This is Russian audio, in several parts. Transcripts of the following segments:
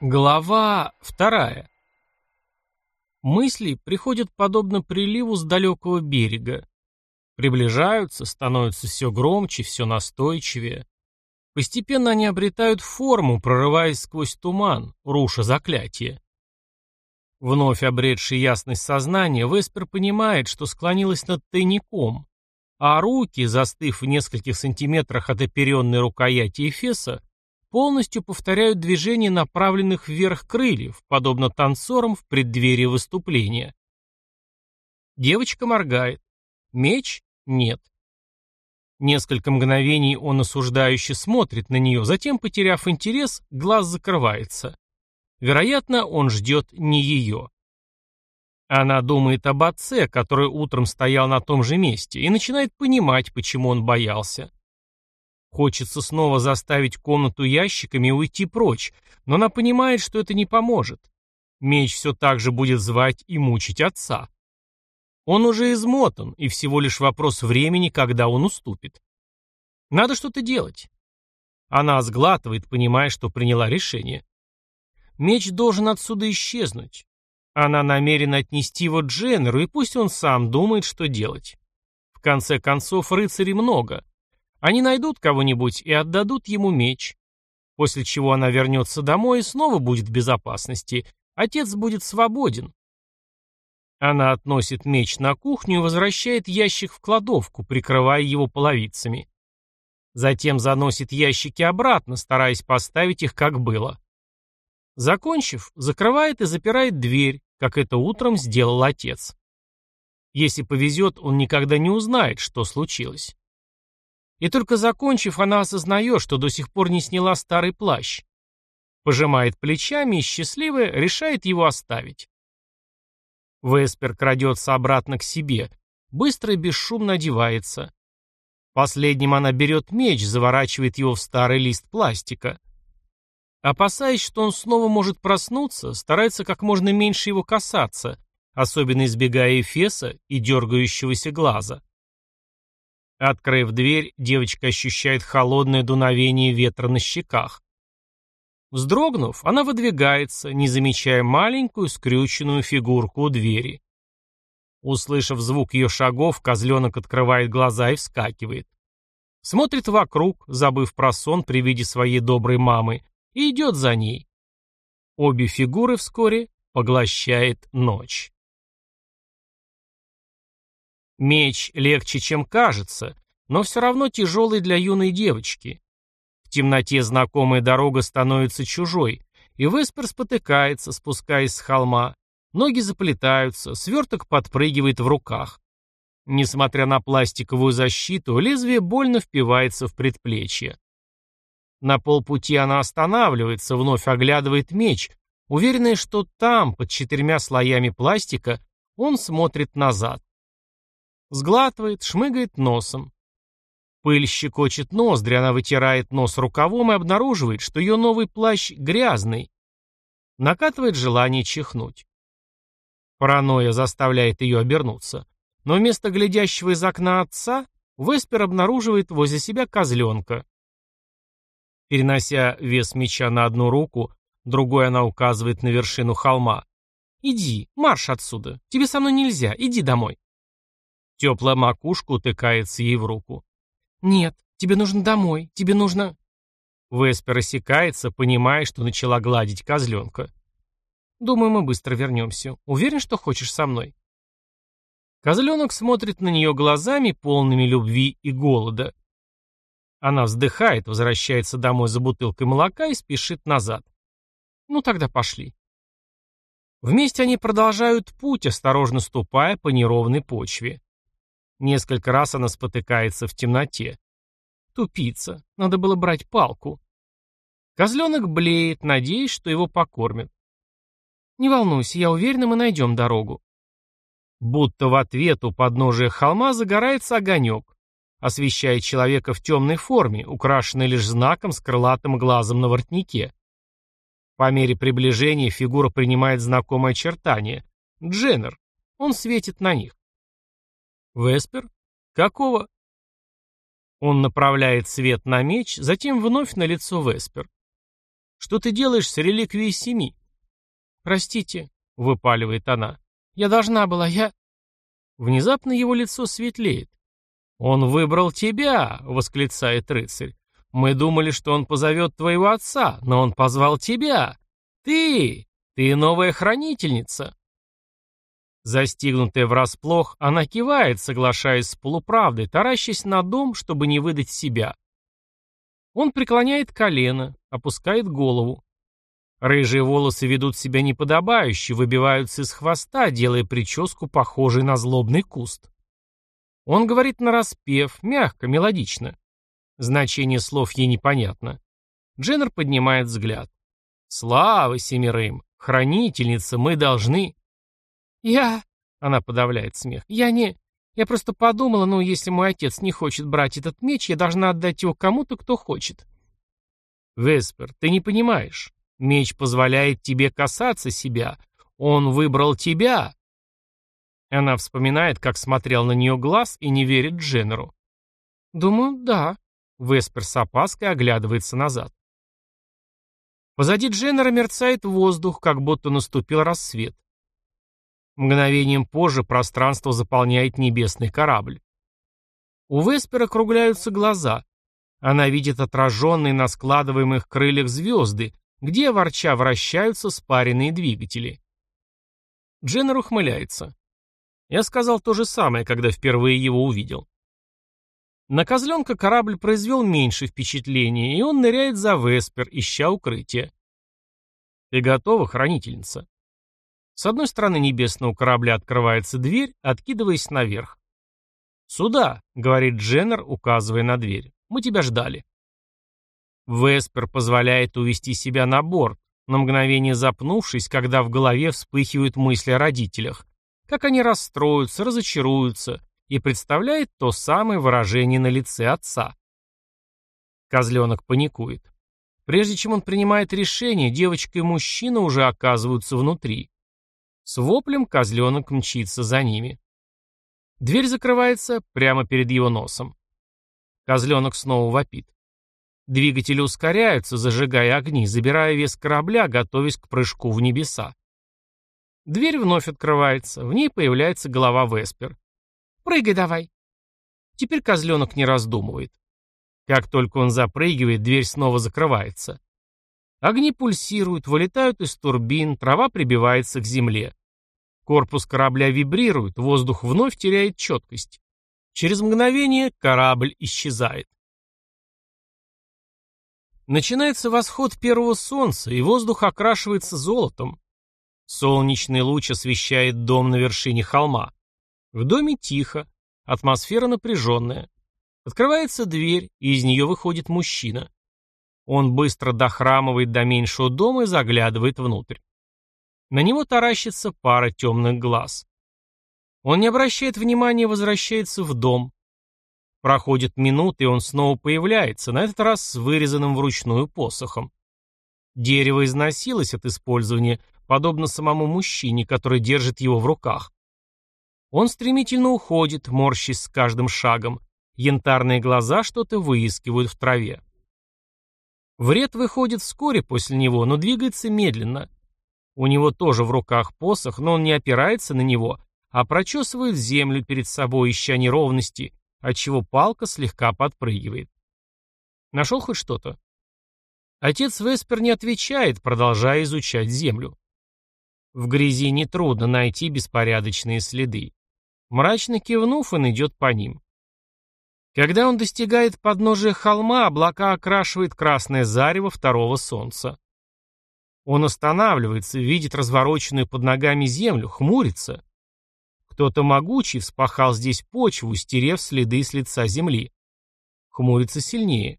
Глава вторая. Мысли приходят подобно приливу с далекого берега. Приближаются, становятся все громче, все настойчивее. Постепенно они обретают форму, прорываясь сквозь туман, руша заклятие. Вновь обретший ясность сознания, Веспер понимает, что склонилась над тайником, а руки, застыв в нескольких сантиметрах от оперенной рукояти Эфеса, полностью повторяют движения направленных вверх крыльев, подобно танцорам в преддверии выступления. Девочка моргает. Меч? Нет. Несколько мгновений он осуждающе смотрит на нее, затем, потеряв интерес, глаз закрывается. Вероятно, он ждет не ее. Она думает об отце, который утром стоял на том же месте, и начинает понимать, почему он боялся. Хочется снова заставить комнату ящиками и уйти прочь, но она понимает, что это не поможет. Меч все так же будет звать и мучить отца. Он уже измотан, и всего лишь вопрос времени, когда он уступит. Надо что-то делать. Она сглатывает, понимая, что приняла решение. Меч должен отсюда исчезнуть. Она намерена отнести его Дженнеру, и пусть он сам думает, что делать. В конце концов, рыцарей много. Они найдут кого-нибудь и отдадут ему меч. После чего она вернется домой и снова будет в безопасности. Отец будет свободен. Она относит меч на кухню и возвращает ящик в кладовку, прикрывая его половицами. Затем заносит ящики обратно, стараясь поставить их как было. Закончив, закрывает и запирает дверь, как это утром сделал отец. Если повезет, он никогда не узнает, что случилось. И только закончив, она осознает, что до сих пор не сняла старый плащ. Пожимает плечами и, счастливая, решает его оставить. Веспер крадется обратно к себе, быстро и бесшумно одевается. Последним она берет меч, заворачивает его в старый лист пластика. Опасаясь, что он снова может проснуться, старается как можно меньше его касаться, особенно избегая Эфеса и дергающегося глаза. Открыв дверь, девочка ощущает холодное дуновение ветра на щеках. Вздрогнув, она выдвигается, не замечая маленькую скрюченную фигурку у двери. Услышав звук ее шагов, козленок открывает глаза и вскакивает. Смотрит вокруг, забыв про сон при виде своей доброй мамы, и идет за ней. Обе фигуры вскоре поглощает ночь. Меч легче, чем кажется, но все равно тяжелый для юной девочки. В темноте знакомая дорога становится чужой, и Веспер спотыкается, спускаясь с холма. Ноги заплетаются, сверток подпрыгивает в руках. Несмотря на пластиковую защиту, лезвие больно впивается в предплечье. На полпути она останавливается, вновь оглядывает меч, уверенная, что там, под четырьмя слоями пластика, он смотрит назад. Сглатывает, шмыгает носом. Пыль щекочет ноздри, она вытирает нос рукавом и обнаруживает, что ее новый плащ грязный. Накатывает желание чихнуть. Паранойя заставляет ее обернуться. Но вместо глядящего из окна отца, Веспер обнаруживает возле себя козленка. Перенося вес меча на одну руку, другой она указывает на вершину холма. «Иди, марш отсюда. Тебе со мной нельзя. Иди домой». Теплая макушка утыкается ей в руку. «Нет, тебе нужно домой. Тебе нужно...» Веспер осекается, понимая, что начала гладить козленка. «Думаю, мы быстро вернемся. Уверен, что хочешь со мной?» Козленок смотрит на нее глазами, полными любви и голода. Она вздыхает, возвращается домой за бутылкой молока и спешит назад. «Ну тогда пошли». Вместе они продолжают путь, осторожно ступая по неровной почве. Несколько раз она спотыкается в темноте. Тупица. Надо было брать палку. Козленок блеет, надеясь, что его покормят. «Не волнуйся, я уверена, мы найдем дорогу». Будто в ответ у подножия холма загорается огонек, освещая человека в темной форме, украшенный лишь знаком с крылатым глазом на воротнике. По мере приближения фигура принимает знакомое очертание. Дженнер. Он светит на них. Веспер? Какого? Он направляет свет на меч, затем вновь на лицо Веспер. Что ты делаешь с реликвией семи?» «Простите», — выпаливает она. «Я должна была, я...» Внезапно его лицо светлеет. «Он выбрал тебя!» — восклицает рыцарь. «Мы думали, что он позовет твоего отца, но он позвал тебя! Ты! Ты новая хранительница!» Застигнутая врасплох, она кивает, соглашаясь с полуправдой, таращась на дом, чтобы не выдать себя. Он преклоняет колено, опускает голову. Рыжие волосы ведут себя неподобающе, выбиваются из хвоста, делая прическу, похожей на злобный куст. Он говорит нараспев, мягко, мелодично. Значение слов ей непонятно. Дженнер поднимает взгляд. «Слава семерым! Хранительница, мы должны...» «Я...» — она подавляет смех. «Я не... Я просто подумала, ну, если мой отец не хочет брать этот меч, я должна отдать его кому-то, кто хочет». «Веспер, ты не понимаешь. Меч позволяет тебе касаться себя. Он выбрал тебя. Она вспоминает, как смотрел на нее глаз и не верит Дженнеру. «Думаю, да». Веспер с опаской оглядывается назад. Позади Дженнера мерцает воздух, как будто наступил рассвет. Мгновением позже пространство заполняет небесный корабль. У Веспера кругляются глаза. Она видит отраженные на складываемых крыльях звезды, где, ворча, вращаются спаренные двигатели. Дженнер ухмыляется. Я сказал то же самое, когда впервые его увидел. На козленка корабль произвел меньше впечатления, и он ныряет за Веспер, ища укрытие. «Ты готова, хранительница?» С одной стороны небесного корабля открывается дверь, откидываясь наверх. «Сюда», — говорит Дженнер, указывая на дверь. «Мы тебя ждали». Веспер позволяет увести себя на борт, на мгновение запнувшись, когда в голове вспыхивают мысли о родителях, как они расстроятся, разочаруются, и представляет то самое выражение на лице отца. Козленок паникует. Прежде чем он принимает решение, девочка и мужчина уже оказываются внутри. С воплем козленок мчится за ними. Дверь закрывается прямо перед его носом. Козленок снова вопит. Двигатели ускоряются, зажигая огни, забирая вес корабля, готовясь к прыжку в небеса. Дверь вновь открывается, в ней появляется голова Веспер. «Прыгай давай!» Теперь козленок не раздумывает. Как только он запрыгивает, дверь снова закрывается. Огни пульсируют, вылетают из турбин, трава прибивается к земле. Корпус корабля вибрирует, воздух вновь теряет четкость. Через мгновение корабль исчезает. Начинается восход первого солнца, и воздух окрашивается золотом. Солнечный луч освещает дом на вершине холма. В доме тихо, атмосфера напряженная. Открывается дверь, и из нее выходит мужчина. Он быстро дохрамывает до меньшего дома и заглядывает внутрь. На него таращится пара темных глаз. Он не обращает внимания возвращается в дом. Проходит минуты, и он снова появляется, на этот раз с вырезанным вручную посохом. Дерево износилось от использования, подобно самому мужчине, который держит его в руках. Он стремительно уходит, морщись с каждым шагом. Янтарные глаза что-то выискивают в траве. Вред выходит вскоре после него, но двигается медленно. У него тоже в руках посох, но он не опирается на него, а прочесывает землю перед собой, ища неровности, отчего палка слегка подпрыгивает. Нашел хоть что-то? Отец Веспер не отвечает, продолжая изучать землю. В грязи нетрудно найти беспорядочные следы. Мрачно кивнув, он идет по ним. Когда он достигает подножия холма, облака окрашивает красное зарево второго солнца. Он останавливается, видит развороченную под ногами землю, хмурится. Кто-то могучий вспахал здесь почву, стерев следы с лица земли. Хмурится сильнее.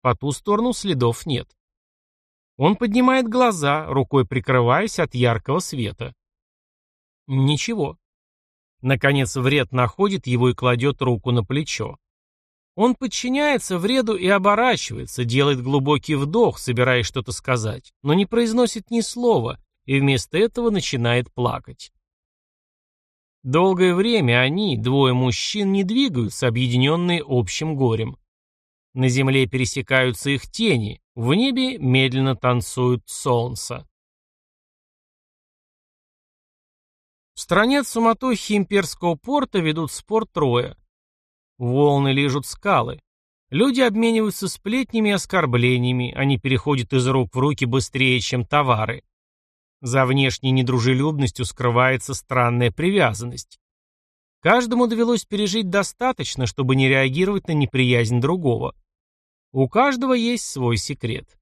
По ту сторону следов нет. Он поднимает глаза, рукой прикрываясь от яркого света. Ничего. Наконец вред находит его и кладет руку на плечо. Он подчиняется вреду и оборачивается, делает глубокий вдох, собираясь что-то сказать, но не произносит ни слова и вместо этого начинает плакать. Долгое время они, двое мужчин, не двигаются, объединенные общим горем. На земле пересекаются их тени, в небе медленно танцует солнце. В стране от суматохи имперского порта ведут спор трое. Волны лижут скалы. Люди обмениваются сплетнями и оскорблениями, они переходят из рук в руки быстрее, чем товары. За внешней недружелюбностью скрывается странная привязанность. Каждому довелось пережить достаточно, чтобы не реагировать на неприязнь другого. У каждого есть свой секрет.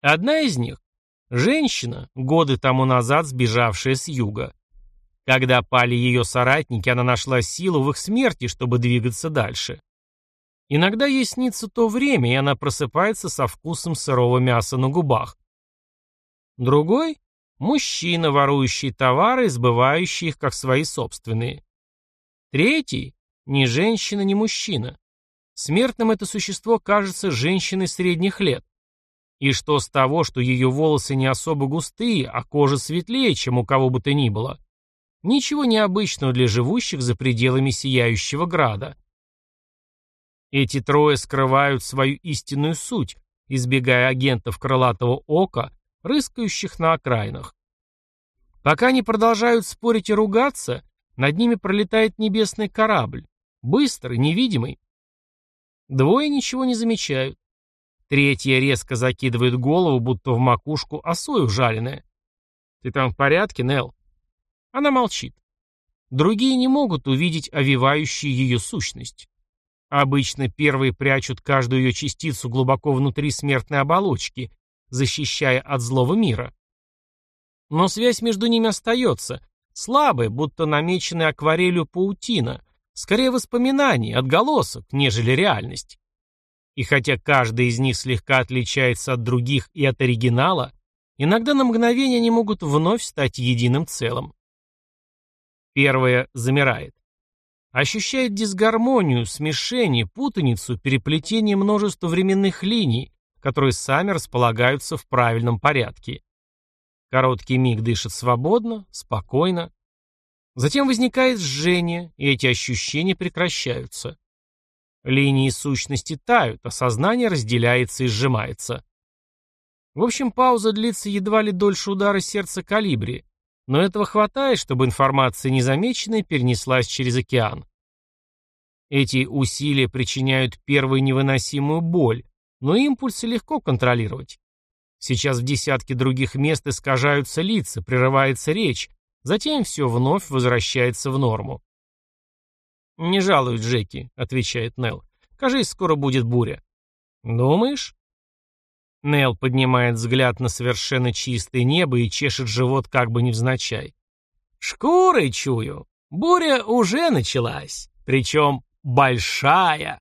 Одна из них – женщина, годы тому назад сбежавшая с юга. Когда пали ее соратники, она нашла силу в их смерти, чтобы двигаться дальше. Иногда ей снится то время, и она просыпается со вкусом сырого мяса на губах. Другой – мужчина, ворующий товары и сбывающий их как свои собственные. Третий – ни женщина, ни мужчина. Смертным это существо кажется женщиной средних лет. И что с того, что ее волосы не особо густые, а кожа светлее, чем у кого бы то ни было? Ничего необычного для живущих за пределами Сияющего Града. Эти трое скрывают свою истинную суть, избегая агентов крылатого ока, рыскающих на окраинах. Пока они продолжают спорить и ругаться, над ними пролетает небесный корабль, быстрый, невидимый, Двое ничего не замечают. Третья резко закидывает голову, будто в макушку осою жаленая. «Ты там в порядке, Нелл?» Она молчит. Другие не могут увидеть овивающую ее сущность. Обычно первые прячут каждую ее частицу глубоко внутри смертной оболочки, защищая от злого мира. Но связь между ними остается, слабая, будто намеченная акварелью паутина, Скорее воспоминание, отголосок, нежели реальность. И хотя каждый из них слегка отличается от других и от оригинала, иногда на мгновение они могут вновь стать единым целым. Первое замирает. Ощущает дисгармонию, смешение, путаницу, переплетение множества временных линий, которые сами располагаются в правильном порядке. Короткий миг дышит свободно, спокойно, Затем возникает жжение, и эти ощущения прекращаются. Линии сущности тают, а сознание разделяется и сжимается. В общем, пауза длится едва ли дольше удара сердца калибри, но этого хватает, чтобы информация незамеченная перенеслась через океан. Эти усилия причиняют первую невыносимую боль, но импульсы легко контролировать. Сейчас в десятке других мест искажаются лица, прерывается речь, Затем все вновь возвращается в норму. «Не жалуй, Джеки», — отвечает Нелл. «Кажись, скоро будет буря». «Думаешь?» Нелл поднимает взгляд на совершенно чистое небо и чешет живот как бы невзначай. «Шкурой чую. Буря уже началась. Причем большая».